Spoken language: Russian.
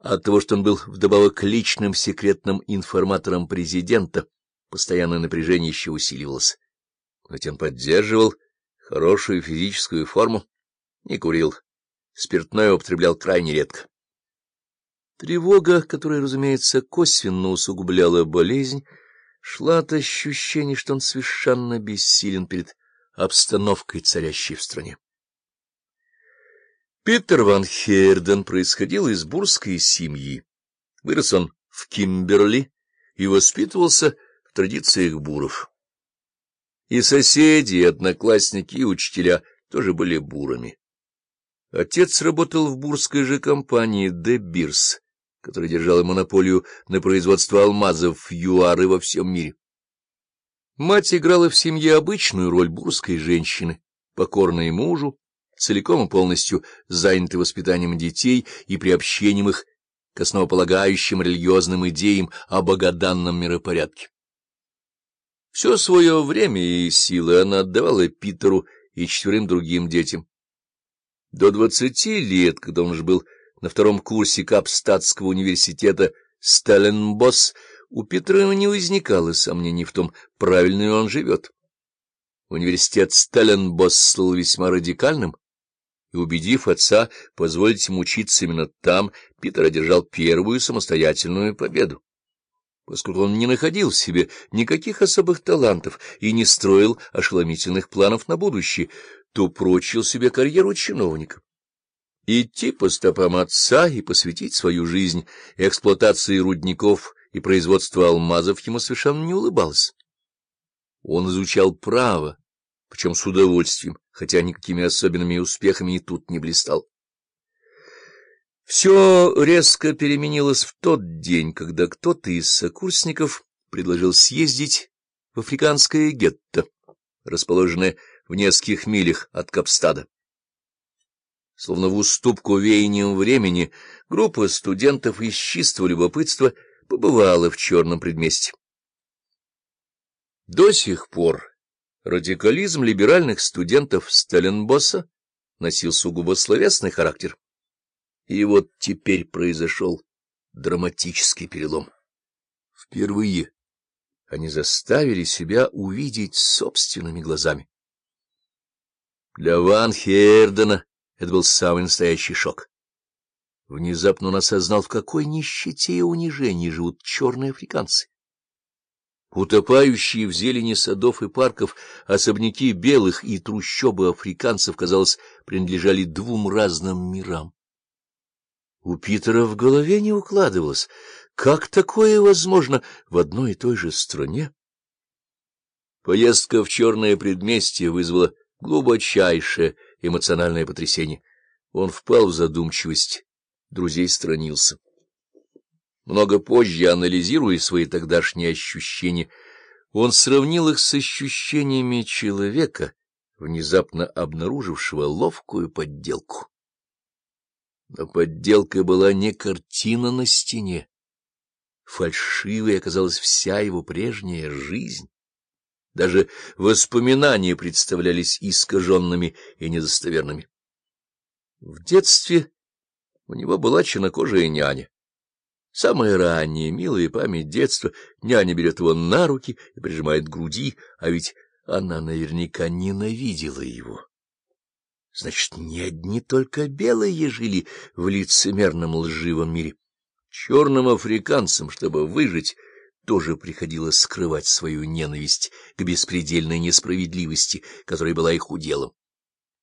от того, что он был вдобавок личным секретным информатором президента, постоянное напряжение еще усиливалось. Ведь он поддерживал хорошую физическую форму, не курил, спиртное употреблял крайне редко. Тревога, которая, разумеется, косвенно усугубляла болезнь, шла от ощущения, что он совершенно бессилен перед обстановкой, царящей в стране. Питер ван Херден происходил из бурской семьи. Вырос он в Кимберли и воспитывался в традициях буров. И соседи, и одноклассники, и учителя тоже были бурами. Отец работал в бурской же компании «Де Бирс», которая держала монополию на производство алмазов юары во всем мире. Мать играла в семье обычную роль бурской женщины, покорной мужу, целиком и полностью заняты воспитанием детей и приобщением их к основополагающим религиозным идеям о богоданном миропорядке. Все свое время и силы она отдавала Питеру и четверым другим детям. До двадцати лет, когда он уже был на втором курсе Капстатского университета Сталленбосс, у Питера не возникало сомнений в том, правильно ли он живет. Университет Сталленбосс стал весьма радикальным, и, убедив отца позволить ему учиться именно там, Питер одержал первую самостоятельную победу. Поскольку он не находил в себе никаких особых талантов и не строил ошеломительных планов на будущее, то прочил себе карьеру чиновника. Идти по стопам отца и посвятить свою жизнь эксплуатации рудников и производству алмазов ему совершенно не улыбалось. Он изучал право, причем с удовольствием, хотя никакими особенными успехами и тут не блистал. Все резко переменилось в тот день, когда кто-то из сокурсников предложил съездить в африканское гетто, расположенное в нескольких милях от Капстада. Словно в уступку веянием времени, группа студентов из чистого любопытства побывала в черном предместе. До сих пор Радикализм либеральных студентов Сталинбосса носил сугубо словесный характер. И вот теперь произошел драматический перелом. Впервые они заставили себя увидеть собственными глазами. Для Ван Хердена это был самый настоящий шок. Внезапно он осознал, в какой нищете и унижении живут черные африканцы. Утопающие в зелени садов и парков особняки белых и трущобы африканцев, казалось, принадлежали двум разным мирам. У Питера в голове не укладывалось, как такое возможно в одной и той же стране? Поездка в черное предместье вызвала глубочайшее эмоциональное потрясение. Он впал в задумчивость, друзей странился. Много позже, анализируя свои тогдашние ощущения, он сравнил их с ощущениями человека, внезапно обнаружившего ловкую подделку. Но подделка была не картина на стене. Фальшивой оказалась вся его прежняя жизнь. Даже воспоминания представлялись искаженными и недостоверными. В детстве у него была чернокожая няня. Самая ранняя, милая память детства, няня берет его на руки и прижимает к груди, а ведь она наверняка ненавидела его. Значит, не одни только белые жили в лицемерном лживом мире. Черным африканцам, чтобы выжить, тоже приходилось скрывать свою ненависть к беспредельной несправедливости, которая была их уделом.